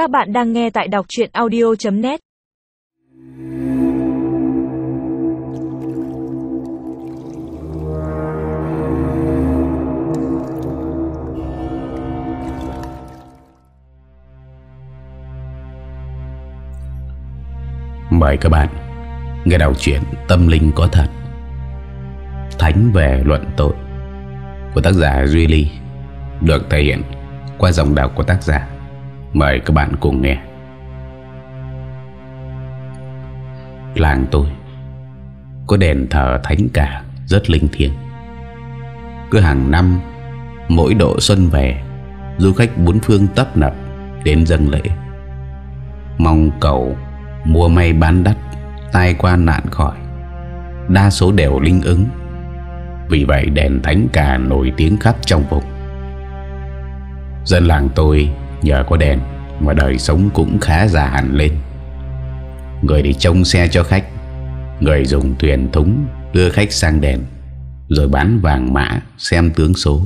Các bạn đang nghe tại đọc chuyện audio.net Mời các bạn nghe đọc truyện Tâm Linh Có Thật, Thánh về luận tội của tác giả Duy Ly, được thể hiện qua dòng đọc của tác giả. Mời các bạn cùng nghe. Làng tôi có đền thờ thánh cả rất linh thiêng. Cứ hàng năm mỗi độ xuân về, du khách bốn phương tấp nập đến dân lễ. Mong cầu mua may bán đắt, tai qua nạn khỏi. Đa số đều linh ứng. Vì vậy đèn thánh cả nổi tiếng khắp trong vùng. Dân làng tôi nhờ có đèn mà đời sống cũng khá già hẳn lên. Người đi trông xe cho khách, người dùng thuyền thúng đưa khách sang đèn, rồi bán vàng mã xem tướng số.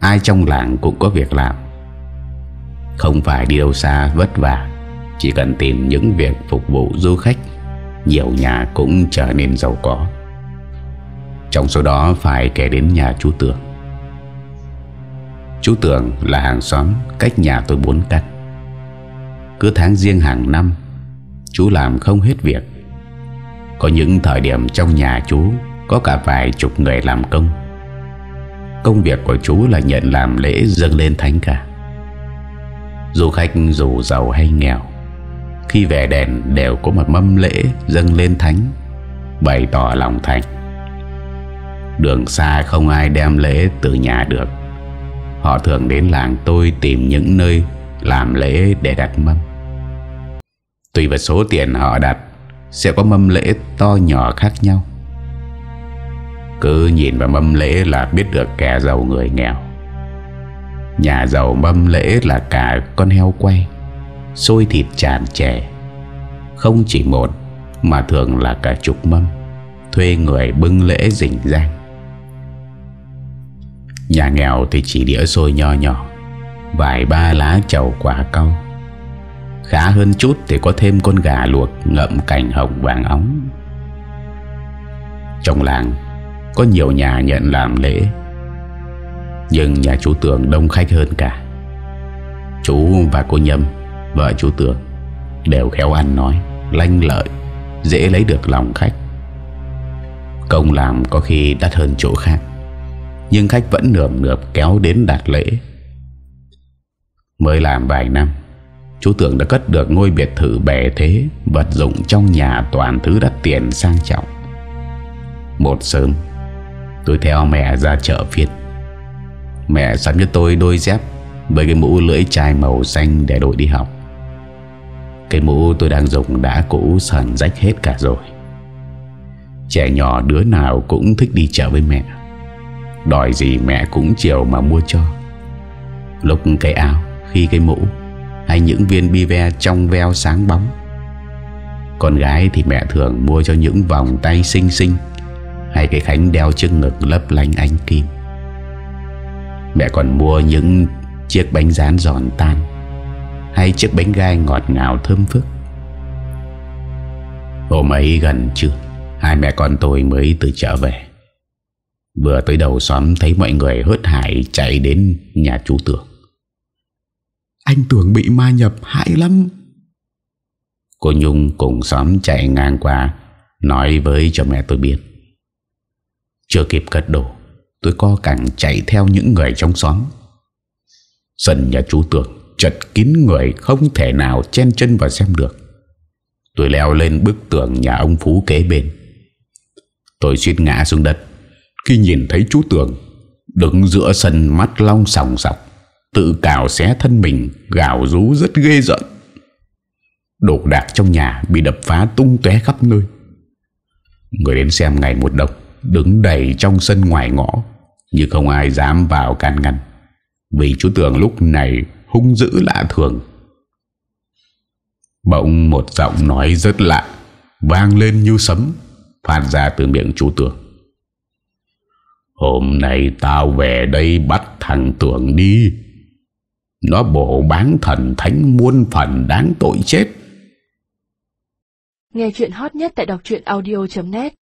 Ai trong làng cũng có việc làm. Không phải đi đâu xa vất vả, chỉ cần tìm những việc phục vụ du khách, nhiều nhà cũng trở nên giàu có. Trong số đó phải kể đến nhà chú Tường. Chú Tường là hàng xóm cách nhà tôi bốn căn. Cứ tháng riêng hàng năm, Chú làm không hết việc. Có những thời điểm trong nhà chú Có cả vài chục người làm công. Công việc của chú là nhận làm lễ dâng lên thánh cả Du khách dù giàu hay nghèo, Khi về đèn đều có một mâm lễ dâng lên thánh, Bày tỏ lòng thành. Đường xa không ai đem lễ từ nhà được. Họ thường đến làng tôi tìm những nơi làm lễ để đặt mâm. Tùy vào số tiền họ đặt, sẽ có mâm lễ to nhỏ khác nhau. Cứ nhìn vào mâm lễ là biết được kẻ giàu người nghèo. Nhà giàu mâm lễ là cả con heo quay, xôi thịt tràn trề Không chỉ một, mà thường là cả chục mâm, thuê người bưng lễ rình rang. Nhà nghèo thì chỉ đĩa xôi nho nhỏ, Vài ba lá chầu quả cau. Khá hơn chút thì có thêm con gà luộc ngậm cành hồng vàng óng. Trong làng, có nhiều nhà nhận làm lễ, Nhưng nhà chú Tường đông khách hơn cả. Chú và cô Nhâm, Vợ chú Tường, Đều khéo ăn nói, Lanh lợi, Dễ lấy được lòng khách. Công làm có khi đắt hơn chỗ khác nhưng khách vẫn nườm nượp kéo đến đặt lễ. Mới làm vài năm, Chú tưởng đã cất được ngôi biệt thự bè thế, Vật dụng trong nhà toàn thứ đắt tiền sang trọng. Một sớm, Tôi theo mẹ ra chợ phiên. Mẹ sắm cho tôi đôi dép Với cái mũ lưỡi chai màu xanh để đội đi học. Cái mũ tôi đang dùng đã cũ sần rách hết cả rồi. Trẻ nhỏ đứa nào cũng thích đi chợ với mẹ. Đòi gì mẹ cũng chiều mà mua cho. Lúc cái áo, Khi cái mũ, Hay những viên bi ve trong veo sáng bóng. Con gái thì mẹ thường mua cho những vòng tay xinh xinh, Hay cái khánh đeo trước ngực lấp lánh ánh kim. Mẹ còn mua những chiếc bánh rán giòn tan, Hay chiếc bánh gai ngọt ngào thơm phức. Hôm ấy gần trưa, Hai mẹ con tôi mới từ chợ về. Vừa tới đầu xóm thấy mọi người hớt hải chạy đến nhà chú Tường. Anh Tường bị ma nhập hại lắm. Cô Nhung cùng xóm chạy ngang qua nói với cho mẹ tôi biết. Chưa kịp cất đồ, tôi co cẳng chạy theo những người trong xóm. Sân nhà chú Tường chật kín người không thể nào chen chân vào xem được. Tôi leo lên bức tường nhà ông Phú kế bên. Tôi suýt ngã xuống đất khi nhìn thấy chú Tường, Đứng giữa sân mắt long sòng sọc, Tự cào xé thân mình, Gào rú rất ghê giận Đồ đạc trong nhà Bị đập phá tung tóe khắp nơi. Người đến xem ngày một độc, Đứng đầy trong sân ngoài ngõ, như không ai dám vào can ngăn, Vì chú Tường lúc này Hung dữ lạ thường. Bỗng một giọng nói rất lạ, Vang lên như sấm, Phát ra từ miệng chú Tường. Hôm nay tao về đây bắt thằng Tưởng đi. Nó bổ bán thần thánh muôn phần đáng tội chết. Nghe chuyện hot nhất tại đọc audio.net